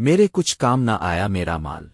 میرے کچھ کام نہ آیا میرا مال۔